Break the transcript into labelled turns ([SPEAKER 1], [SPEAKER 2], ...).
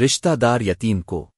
[SPEAKER 1] رشتہ دار یتیم کو۔